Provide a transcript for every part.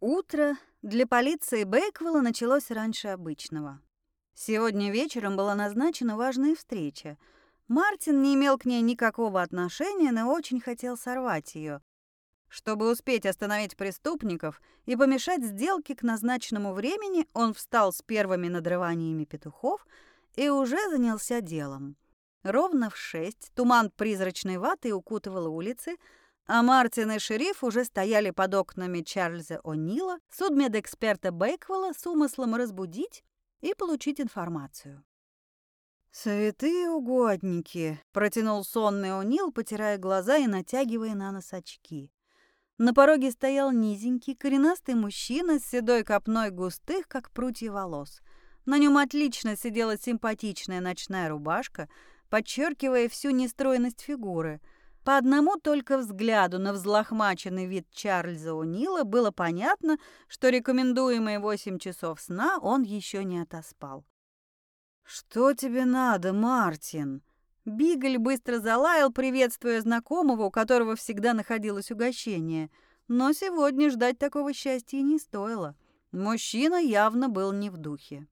Утро для полиции Бейквелла началось раньше обычного. Сегодня вечером была назначена важная встреча. Мартин не имел к ней никакого отношения, но очень хотел сорвать ее, чтобы успеть остановить преступников и помешать сделке к назначенному времени, он встал с первыми надрываниями петухов и уже занялся делом. Ровно в шесть туман призрачной ваты укутывал улицы, а Мартин и шериф уже стояли под окнами Чарльза О'Нила, судмедэксперта Бейквелла с умыслом разбудить и получить информацию. «Святые угодники!» — протянул сонный О'Нил, потирая глаза и натягивая на нос очки. На пороге стоял низенький, коренастый мужчина с седой копной густых, как прутья волос. На нем отлично сидела симпатичная ночная рубашка, подчеркивая всю нестройность фигуры — по одному только взгляду на взлохмаченный вид Чарльза Унила было понятно, что рекомендуемые восемь часов сна он еще не отоспал. «Что тебе надо, Мартин?» Бигль быстро залаял, приветствуя знакомого, у которого всегда находилось угощение. Но сегодня ждать такого счастья не стоило. Мужчина явно был не в духе.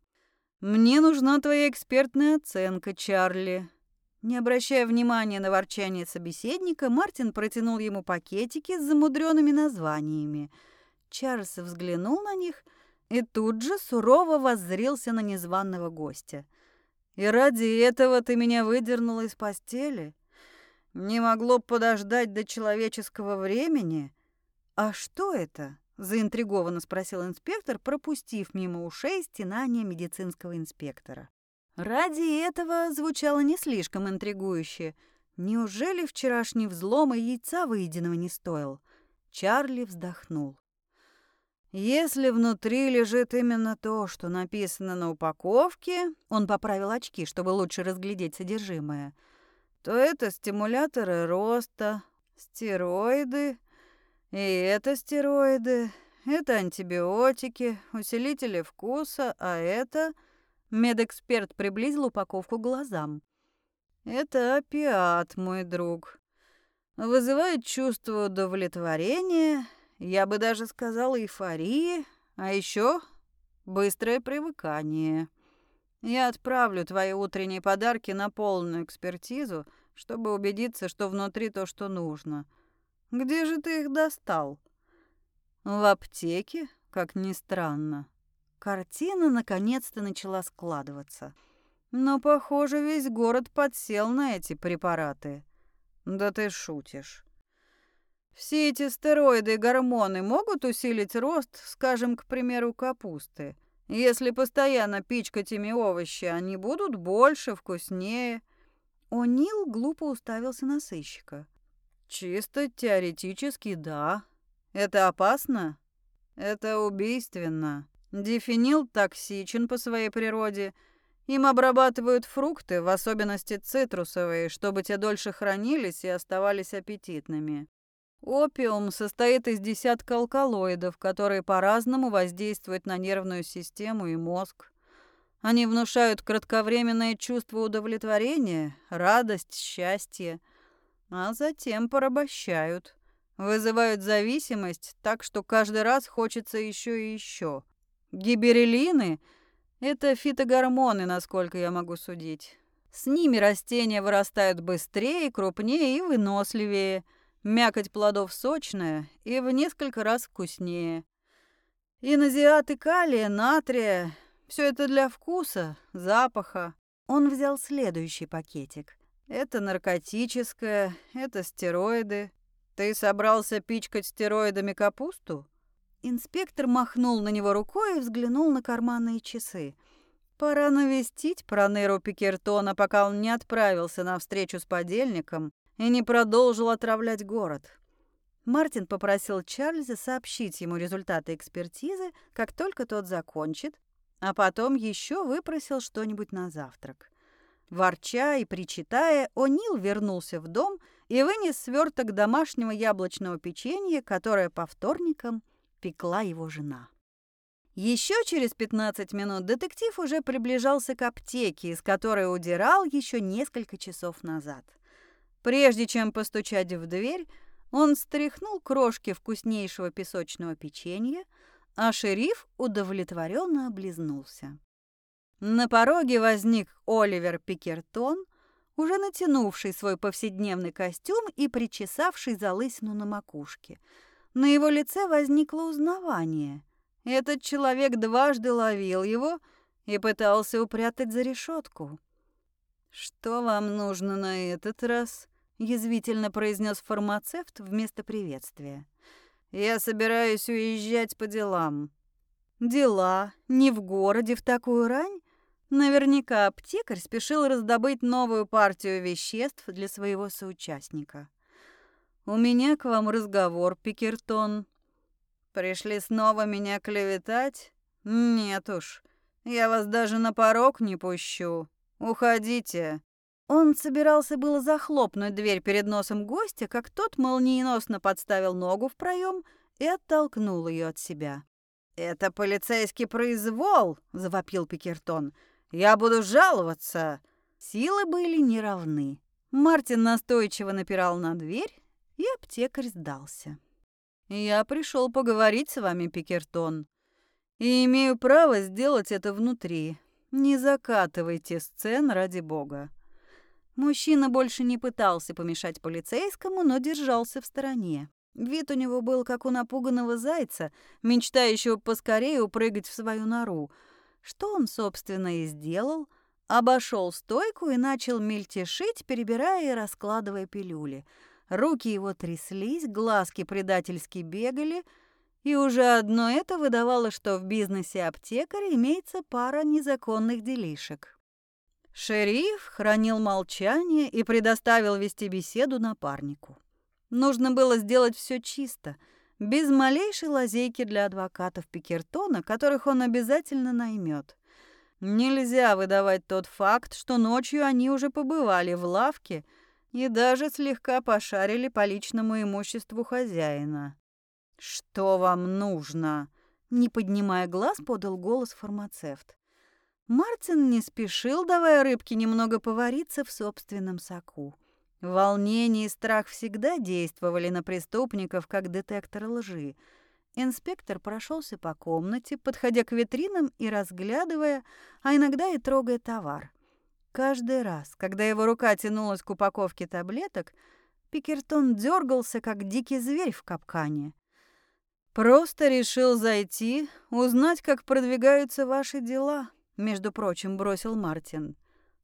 «Мне нужна твоя экспертная оценка, Чарли», не обращая внимания на ворчание собеседника, Мартин протянул ему пакетики с замудренными названиями. Чарльз взглянул на них и тут же сурово воззрился на незваного гостя. «И ради этого ты меня выдернула из постели? Не могло подождать до человеческого времени? А что это?» – заинтригованно спросил инспектор, пропустив мимо ушей стенания медицинского инспектора. Ради этого звучало не слишком интригующе. Неужели вчерашний взлом и яйца выеденного не стоил? Чарли вздохнул. Если внутри лежит именно то, что написано на упаковке, он поправил очки, чтобы лучше разглядеть содержимое, то это стимуляторы роста, стероиды, и это стероиды, это антибиотики, усилители вкуса, а это Медэксперт приблизил упаковку к глазам. «Это опиат, мой друг. Вызывает чувство удовлетворения, я бы даже сказала эйфории, а еще быстрое привыкание. Я отправлю твои утренние подарки на полную экспертизу, чтобы убедиться, что внутри то, что нужно. Где же ты их достал? В аптеке, как ни странно. Картина наконец-то начала складываться. Но, похоже, весь город подсел на эти препараты. Да ты шутишь. Все эти стероиды и гормоны могут усилить рост, скажем, к примеру, капусты. Если постоянно пичкать ими овощи, они будут больше, вкуснее. О'Нил глупо уставился на сыщика. Чисто теоретически, да. Это опасно? Это убийственно. Дифенил токсичен по своей природе. Им обрабатывают фрукты, в особенности цитрусовые, чтобы те дольше хранились и оставались аппетитными. Опиум состоит из десятка алкалоидов, которые по-разному воздействуют на нервную систему и мозг. Они внушают кратковременное чувство удовлетворения, радость, счастье, а затем порабощают. Вызывают зависимость так, что каждый раз хочется еще и еще. Гиберелины – это фитогормоны, насколько я могу судить. С ними растения вырастают быстрее, крупнее и выносливее. Мякоть плодов сочная и в несколько раз вкуснее. Инозиаты калия, натрия – все это для вкуса, запаха. Он взял следующий пакетик. Это наркотическое, это стероиды. Ты собрался пичкать стероидами капусту? Инспектор махнул на него рукой и взглянул на карманные часы. Пора навестить Пронеру Пикертона, пока он не отправился на встречу с подельником и не продолжил отравлять город. Мартин попросил Чарльза сообщить ему результаты экспертизы, как только тот закончит, а потом еще выпросил что-нибудь на завтрак. Ворча и причитая, О'Нил вернулся в дом и вынес сверток домашнего яблочного печенья, которое по вторникам пекла его жена. Еще через 15 минут детектив уже приближался к аптеке, из которой удирал еще несколько часов назад. Прежде чем постучать в дверь, он стряхнул крошки вкуснейшего песочного печенья, а шериф удовлетворенно облизнулся. На пороге возник Оливер Пикертон, уже натянувший свой повседневный костюм и причесавший залысину на макушке. На его лице возникло узнавание. Этот человек дважды ловил его и пытался упрятать за решетку. «Что вам нужно на этот раз?» — язвительно произнес фармацевт вместо приветствия. «Я собираюсь уезжать по делам». «Дела? Не в городе в такую рань?» Наверняка аптекарь спешил раздобыть новую партию веществ для своего соучастника. «У меня к вам разговор, Пикертон. Пришли снова меня клеветать? Нет уж, я вас даже на порог не пущу. Уходите». Он собирался было захлопнуть дверь перед носом гостя, как тот молниеносно подставил ногу в проем и оттолкнул ее от себя. «Это полицейский произвол!» — завопил Пикертон. «Я буду жаловаться!» Силы были неравны. Мартин настойчиво напирал на дверь, и аптекарь сдался. «Я пришел поговорить с вами, Пикертон, и имею право сделать это внутри. Не закатывайте сцен ради бога». Мужчина больше не пытался помешать полицейскому, но держался в стороне. Вид у него был как у напуганного зайца, мечтающего поскорее упрыгать в свою нору. Что он, собственно, и сделал. Обошел стойку и начал мельтешить, перебирая и раскладывая пилюли. Руки его тряслись, глазки предательски бегали — и уже одно это выдавало, что в бизнесе аптекаря имеется пара незаконных делишек. Шериф хранил молчание и предоставил вести беседу напарнику. Нужно было сделать все чисто, без малейшей лазейки для адвокатов Пикертона, которых он обязательно наймет. Нельзя выдавать тот факт, что ночью они уже побывали в лавке и даже слегка пошарили по личному имуществу хозяина. «Что вам нужно?» Не поднимая глаз, подал голос фармацевт. Мартин не спешил, давая рыбке немного повариться в собственном соку. Волнение и страх всегда действовали на преступников, как детектор лжи. Инспектор прошелся по комнате, подходя к витринам и разглядывая, а иногда и трогая товар. Каждый раз, когда его рука тянулась к упаковке таблеток, Пикертон дергался, как дикий зверь в капкане. Просто решил зайти, узнать, как продвигаются ваши дела, между прочим, бросил Мартин.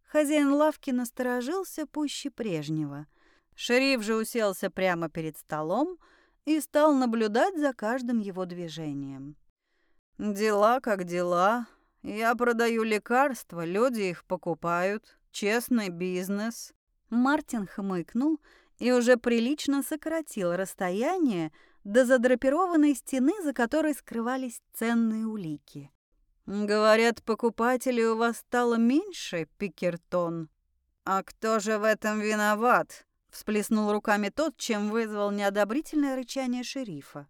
Хозяин лавки насторожился пуще прежнего. Шериф же уселся прямо перед столом и стал наблюдать за каждым его движением. Дела как дела. Я продаю лекарства, люди их покупают. Честный бизнес. Мартин хмыкнул и уже прилично сократил расстояние, до задрапированной стены, за которой скрывались ценные улики. «Говорят, покупателей у вас стало меньше, Пикертон. А кто же в этом виноват?» Всплеснул руками тот, чем вызвал неодобрительное рычание шерифа.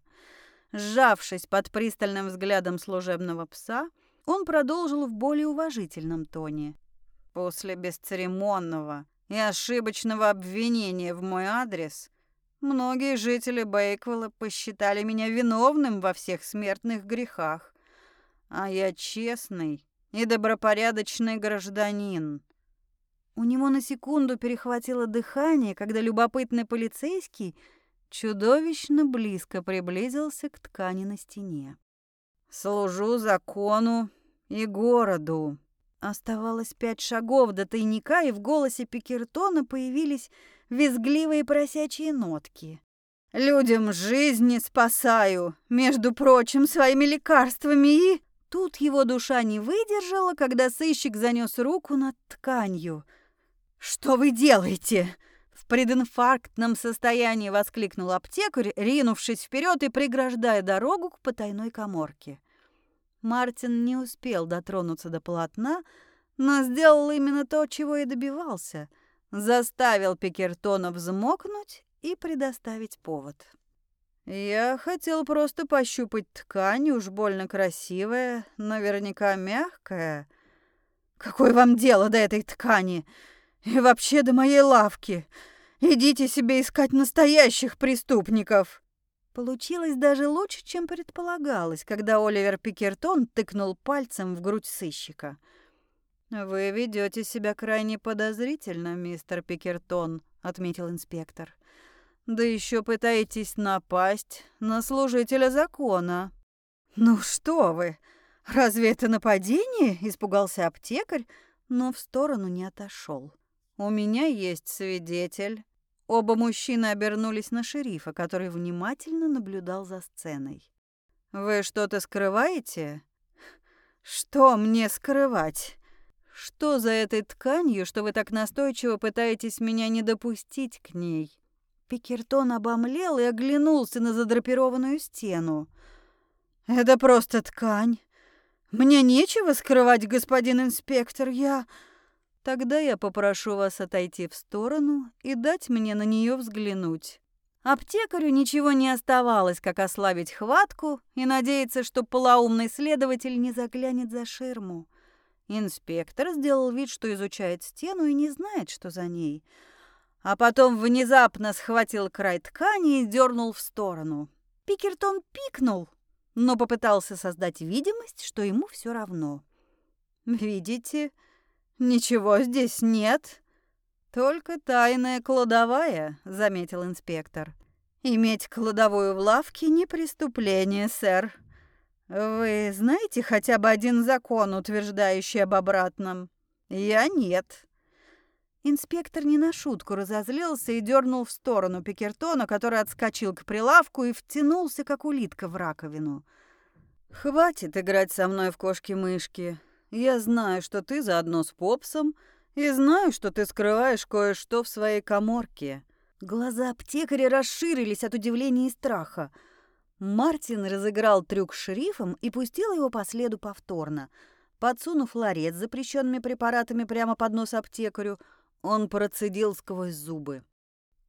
Сжавшись под пристальным взглядом служебного пса, он продолжил в более уважительном тоне. «После бесцеремонного и ошибочного обвинения в мой адрес Многие жители Бейквелла посчитали меня виновным во всех смертных грехах. А я честный и добропорядочный гражданин. У него на секунду перехватило дыхание, когда любопытный полицейский чудовищно близко приблизился к ткани на стене. «Служу закону и городу». Оставалось пять шагов до тайника, и в голосе Пикертона появились визгливые просячие нотки. «Людям жизни спасаю, между прочим, своими лекарствами и...» Тут его душа не выдержала, когда сыщик занес руку над тканью. «Что вы делаете?» В прединфарктном состоянии воскликнул аптекарь, ринувшись вперед и преграждая дорогу к потайной коморке. Мартин не успел дотронуться до полотна, но сделал именно то, чего и добивался — заставил Пикертона взмокнуть и предоставить повод. Я хотел просто пощупать ткань, уж больно красивая, наверняка мягкая. Какое вам дело до этой ткани? И вообще до моей лавки? Идите себе искать настоящих преступников. Получилось даже лучше, чем предполагалось, когда Оливер Пикертон тыкнул пальцем в грудь сыщика. «Вы ведете себя крайне подозрительно, мистер Пикертон», — отметил инспектор. «Да еще пытаетесь напасть на служителя закона». «Ну что вы! Разве это нападение?» — испугался аптекарь, но в сторону не отошел. «У меня есть свидетель». Оба мужчины обернулись на шерифа, который внимательно наблюдал за сценой. «Вы что-то скрываете?» «Что мне скрывать?» «Что за этой тканью, что вы так настойчиво пытаетесь меня не допустить к ней?» Пикертон обомлел и оглянулся на задрапированную стену. «Это просто ткань. Мне нечего скрывать, господин инспектор. Я...» Тогда я попрошу вас отойти в сторону и дать мне на нее взглянуть. Аптекарю ничего не оставалось, как ослабить хватку и надеяться, что полоумный следователь не заглянет за ширму. Инспектор сделал вид, что изучает стену и не знает, что за ней. А потом внезапно схватил край ткани и дернул в сторону. Пикертон пикнул, но попытался создать видимость, что ему все равно. «Видите?» «Ничего здесь нет. Только тайная кладовая», — заметил инспектор. «Иметь кладовую в лавке не преступление, сэр. Вы знаете хотя бы один закон, утверждающий об обратном? Я нет». Инспектор не на шутку разозлился и дернул в сторону Пикертона, который отскочил к прилавку и втянулся, как улитка, в раковину. «Хватит играть со мной в кошки-мышки. Я знаю, что ты заодно с Попсом, и знаю, что ты скрываешь кое-что в своей коморке». Глаза аптекаря расширились от удивления и страха. Мартин разыграл трюк с шерифом и пустил его по следу повторно. Подсунув ларец с запрещенными препаратами прямо под нос аптекарю, он процедил сквозь зубы.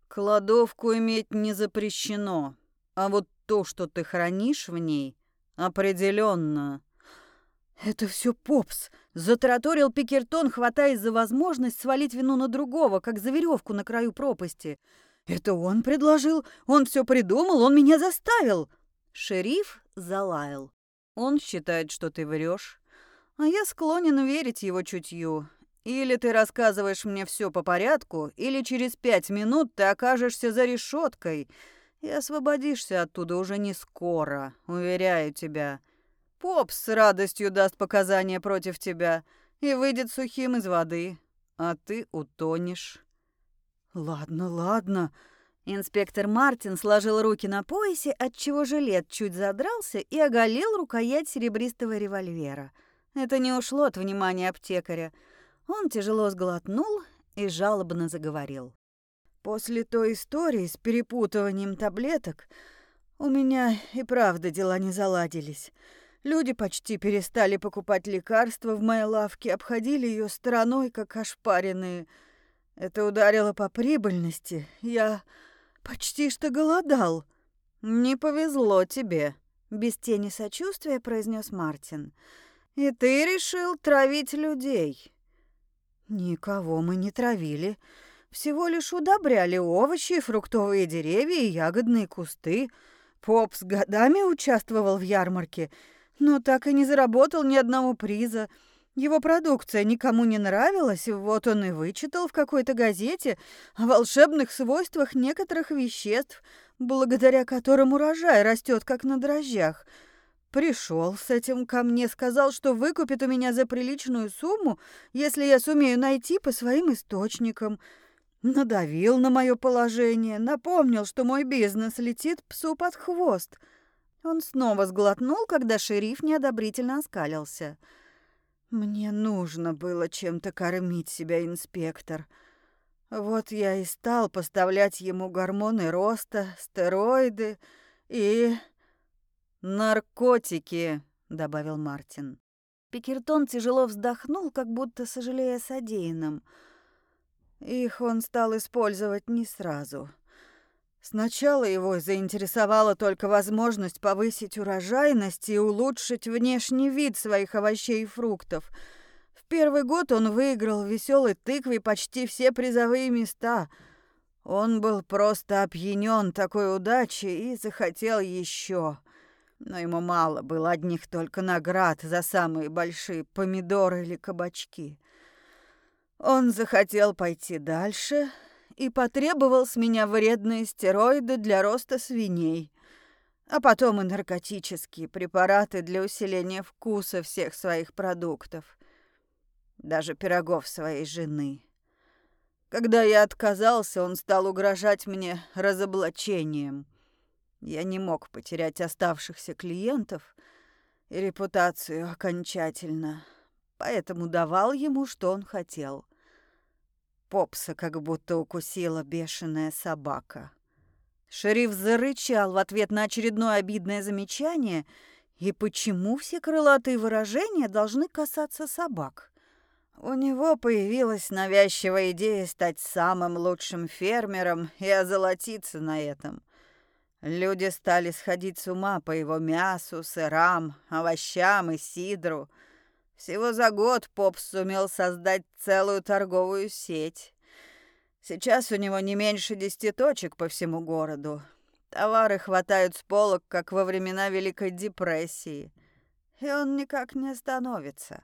«Кладовку иметь не запрещено, а вот то, что ты хранишь в ней, определенно «Это все Попс!» — затараторил Пикертон, хватаясь за возможность свалить вину на другого, как за веревку на краю пропасти. «Это он предложил, он все придумал, он меня заставил!» Шериф залаял. «Он считает, что ты врешь, а я склонен верить его чутью. Или ты рассказываешь мне все по порядку, или через пять минут ты окажешься за решеткой и освободишься оттуда уже не скоро, уверяю тебя». Поп с радостью даст показания против тебя и выйдет сухим из воды, а ты утонешь. Ладно, ладно. Инспектор Мартин сложил руки на поясе, отчего жилет чуть задрался и оголил рукоять серебристого револьвера. Это не ушло от внимания аптекаря. Он тяжело сглотнул и жалобно заговорил. После той истории с перепутыванием таблеток у меня и правда дела не заладились. Люди почти перестали покупать лекарства в моей лавке, обходили ее стороной, как ошпаренные. Это ударило по прибыльности. Я почти что голодал. Не повезло тебе, без тени сочувствия произнес Мартин. И ты решил травить людей. Никого мы не травили. Всего лишь удобряли овощи, фруктовые деревья и ягодные кусты. Поп с годами участвовал в ярмарке — но так и не заработал ни одного приза. Его продукция никому не нравилась, вот он и вычитал в какой-то газете о волшебных свойствах некоторых веществ, благодаря которым урожай растет как на дрожжах. Пришел с этим ко мне, сказал, что выкупит у меня за приличную сумму, если я сумею найти по своим источникам. Надавил на мое положение, напомнил, что мой бизнес летит псу под хвост — он снова сглотнул, когда шериф неодобрительно оскалился. «Мне нужно было чем-то кормить себя, инспектор. Вот я и стал поставлять ему гормоны роста, стероиды и... наркотики», — добавил Мартин. Пикертон тяжело вздохнул, как будто сожалея содеянным. Их он стал использовать не сразу — Сначала его заинтересовала только возможность повысить урожайность и улучшить внешний вид своих овощей и фруктов. В первый год он выиграл в веселой тыкве почти все призовые места. Он был просто опьянен такой удачей и захотел еще. Но ему мало было одних только наград за самые большие помидоры или кабачки. Он захотел пойти дальше и потребовал с меня вредные стероиды для роста свиней, а потом и наркотические препараты для усиления вкуса всех своих продуктов, даже пирогов своей жены. Когда я отказался, он стал угрожать мне разоблачением — я не мог потерять оставшихся клиентов и репутацию окончательно, поэтому давал ему, что он хотел. Попса как будто укусила бешеная собака. Шериф зарычал в ответ на очередное обидное замечание. И почему все крылатые выражения должны касаться собак? У него появилась навязчивая идея стать самым лучшим фермером и озолотиться на этом. Люди стали сходить с ума по его мясу, сырам, овощам и сидру. Всего за год Поп сумел создать целую торговую сеть. Сейчас у него не меньше десяти точек по всему городу. Товары хватают с полок, как во времена Великой депрессии. И он никак не остановится.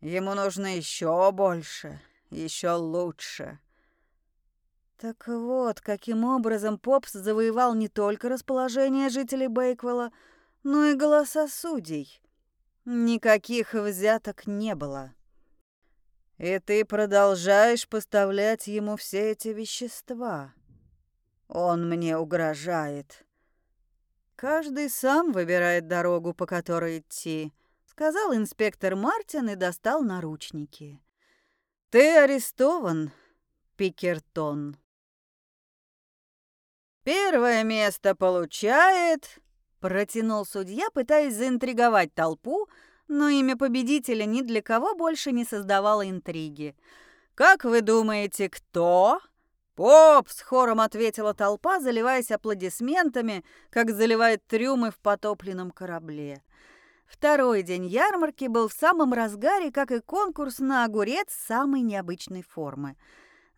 Ему нужно еще больше, еще лучше. Так вот, каким образом Попс завоевал не только расположение жителей Бейквелла, но и голоса судей. Никаких взяток не было. И ты продолжаешь поставлять ему все эти вещества. Он мне угрожает. Каждый сам выбирает дорогу, по которой идти, сказал инспектор Мартин и достал наручники. Ты арестован, Пикертон. «Первое место получает...» Протянул судья, пытаясь заинтриговать толпу, но имя победителя ни для кого больше не создавало интриги. «Как вы думаете, кто?» «Поп!» — с хором ответила толпа, заливаясь аплодисментами, как заливает трюмы в потопленном корабле. Второй день ярмарки был в самом разгаре, как и конкурс на огурец самой необычной формы —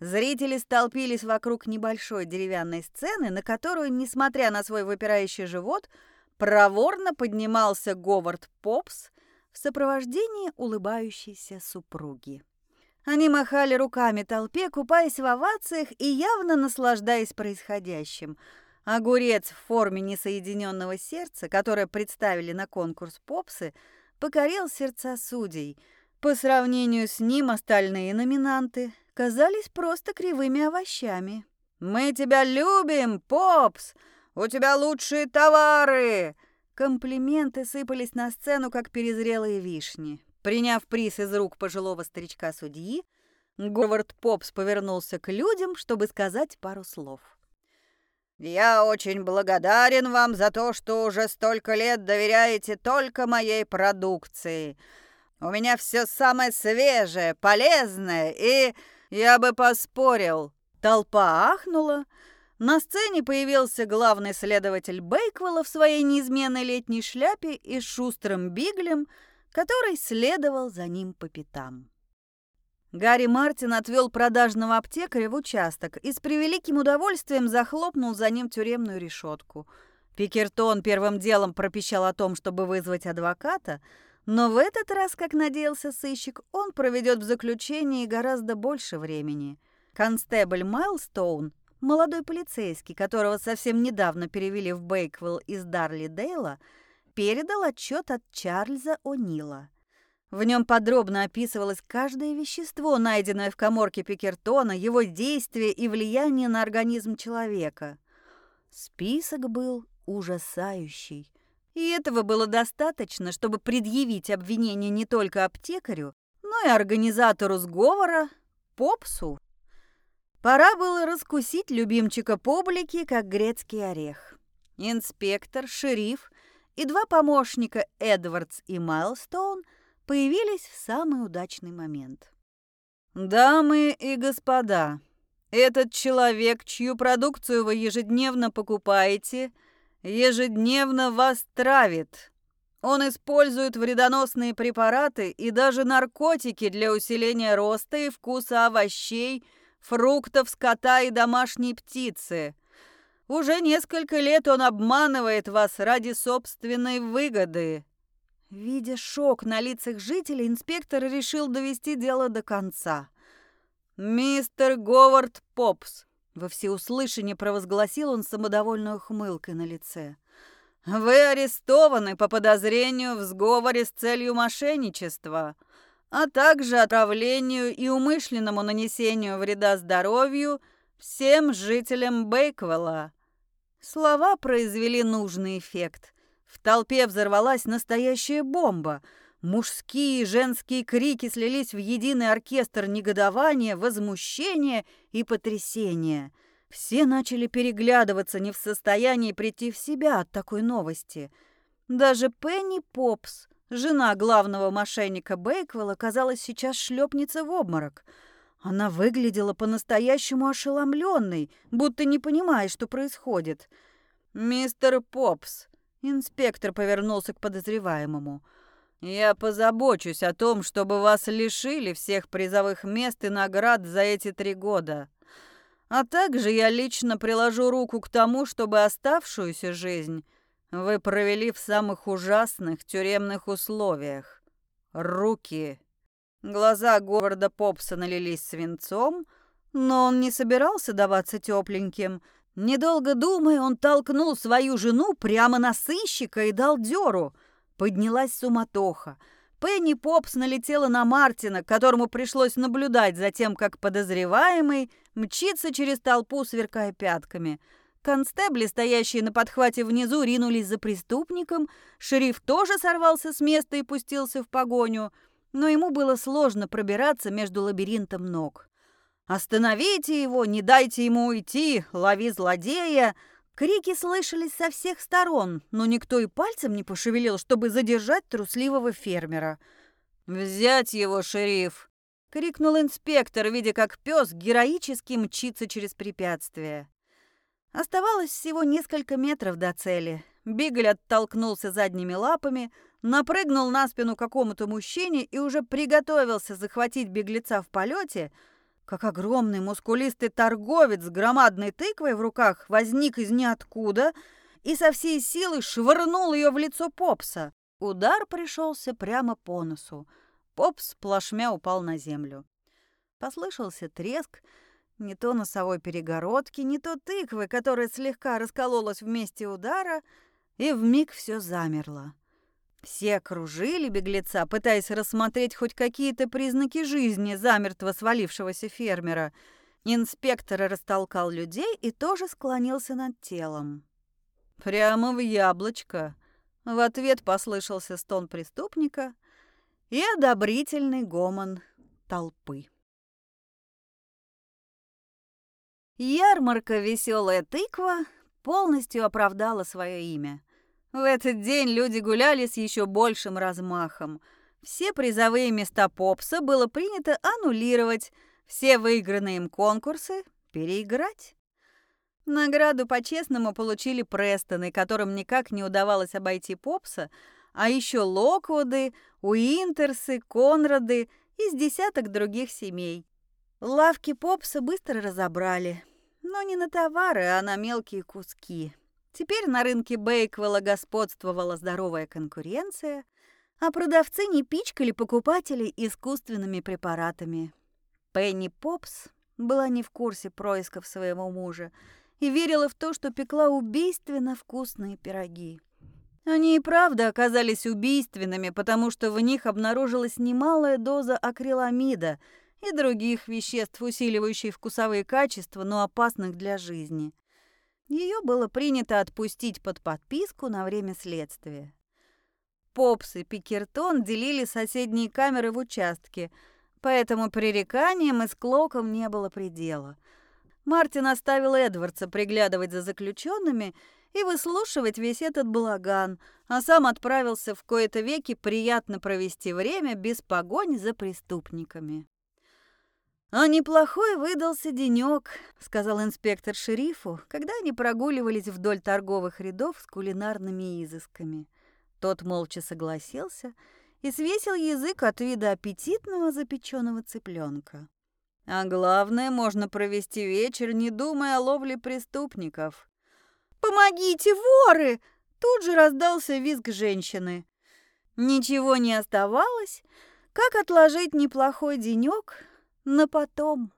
Зрители столпились вокруг небольшой деревянной сцены, на которую, несмотря на свой выпирающий живот, проворно поднимался Говард Попс в сопровождении улыбающейся супруги. Они махали руками толпе, купаясь в овациях и явно наслаждаясь происходящим. Огурец в форме несоединенного сердца, которое представили на конкурс попсы, покорил сердца судей. По сравнению с ним остальные номинанты казались просто кривыми овощами. «Мы тебя любим, Попс! У тебя лучшие товары!» Комплименты сыпались на сцену, как перезрелые вишни. Приняв приз из рук пожилого старичка-судьи, Говард Попс повернулся к людям, чтобы сказать пару слов. «Я очень благодарен вам за то, что уже столько лет доверяете только моей продукции. У меня все самое свежее, полезное и «Я бы поспорил!» Толпа ахнула. На сцене появился главный следователь Бейквелла в своей неизменной летней шляпе и шустрым биглем, который следовал за ним по пятам. Гарри Мартин отвел продажного аптекаря в участок и с превеликим удовольствием захлопнул за ним тюремную решетку. Пикертон первым делом пропищал о том, чтобы вызвать адвоката – но в этот раз, как надеялся сыщик, он проведет в заключении гораздо больше времени. Констебль Майлстоун, молодой полицейский, которого совсем недавно перевели в Бейквилл из Дарли Дейла, передал отчет от Чарльза О'Нила. В нем подробно описывалось каждое вещество, найденное в коморке Пикертона, его действие и влияние на организм человека. Список был ужасающий. И этого было достаточно, чтобы предъявить обвинение не только аптекарю, но и организатору сговора, Попсу. Пора было раскусить любимчика публики, как грецкий орех. Инспектор, шериф и два помощника Эдвардс и Майлстоун появились в самый удачный момент. «Дамы и господа, этот человек, чью продукцию вы ежедневно покупаете – ежедневно вас травит. Он использует вредоносные препараты и даже наркотики для усиления роста и вкуса овощей фруктов, скота и домашней птицы. Уже несколько лет он обманывает вас ради собственной выгоды. Видя шок на лицах жителей, инспектор решил довести дело до конца. «Мистер Говард Попс», — во всеуслышание провозгласил он самодовольной ухмылкой на лице, — «вы арестованы по подозрению в сговоре с целью мошенничества, а также отравлению и умышленному нанесению вреда здоровью всем жителям Бейквелла». Слова произвели нужный эффект. В толпе взорвалась настоящая бомба. Мужские и женские крики слились в единый оркестр негодования, возмущения и потрясения. Все начали переглядываться, не в состоянии прийти в себя от такой новости. Даже Пенни Попс, жена главного мошенника Бейквелла, казалось, сейчас шлепнется в обморок. Она выглядела по-настоящему ошеломленной, будто не понимая, что происходит. «Мистер Попс», Инспектор повернулся к подозреваемому. «Я позабочусь о том, чтобы вас лишили всех призовых мест и наград за эти три года. А также я лично приложу руку к тому, чтобы оставшуюся жизнь вы провели в самых ужасных тюремных условиях. Руки!» Глаза Говарда Попса налились свинцом, но он не собирался даваться тепленьким – Недолго думая, он толкнул свою жену прямо на сыщика и дал дёру. Поднялась суматоха. Пенни Попс налетела на Мартина, которому пришлось наблюдать за тем, как подозреваемый мчится через толпу, сверкая пятками. Констебли, стоящие на подхвате внизу, ринулись за преступником. Шериф тоже сорвался с места и пустился в погоню, но ему было сложно пробираться между лабиринтом ног. «Остановите его! Не дайте ему уйти! Лови злодея!» Крики слышались со всех сторон, но никто и пальцем не пошевелил, чтобы задержать трусливого фермера. «Взять его, шериф!» — крикнул инспектор, видя, как пес героически мчится через препятствие. Оставалось всего несколько метров до цели. Бигль оттолкнулся задними лапами, напрыгнул на спину какому-то мужчине и уже приготовился захватить беглеца в полете — как огромный мускулистый торговец с громадной тыквой в руках возник из ниоткуда и со всей силы швырнул ее в лицо Попса. Удар пришелся прямо по носу. Попс плашмя упал на землю. Послышался треск, не то носовой перегородки, не то тыквы, которая слегка раскололась в месте удара, и вмиг все замерло. Все окружили беглеца, пытаясь рассмотреть хоть какие-то признаки жизни замертво свалившегося фермера. Инспектор растолкал людей и тоже склонился над телом. «Прямо в яблочко!» В ответ послышался стон преступника и одобрительный гомон толпы. Ярмарка «Веселая тыква» полностью оправдала свое имя – в этот день люди гуляли с еще большим размахом. Все призовые места Попса было принято аннулировать, все выигранные им конкурсы переиграть. Награду по-честному получили Престоны, которым никак не удавалось обойти Попса, а еще Локвуды, Уинтерсы, Конрады и с десяток других семей. Лавки Попса быстро разобрали, но не на товары, а на мелкие куски. Теперь на рынке Бейквелла господствовала здоровая конкуренция, а продавцы не пичкали покупателей искусственными препаратами. Пенни Попс была не в курсе происков своего мужа и верила в то, что пекла убийственно вкусные пироги. Они и правда оказались убийственными, потому что в них обнаружилась немалая доза акриламида и других веществ, усиливающих вкусовые качества, но опасных для жизни. Ее было принято отпустить под подписку на время следствия. Попс и Пикертон делили соседние камеры в участке, поэтому пререканиям и склокам не было предела. Мартин оставил Эдвардса приглядывать за заключенными и выслушивать весь этот балаган, а сам отправился в кои-то веки приятно провести время без погони за преступниками. «А неплохой выдался денек», — сказал инспектор шерифу, когда они прогуливались вдоль торговых рядов с кулинарными изысками. Тот молча согласился и свесил язык от вида аппетитного запеченного цыпленка. А главное, можно провести вечер, не думая о ловле преступников. «Помогите, воры!» Тут же раздался визг женщины. Ничего не оставалось, как отложить неплохой денек на потом.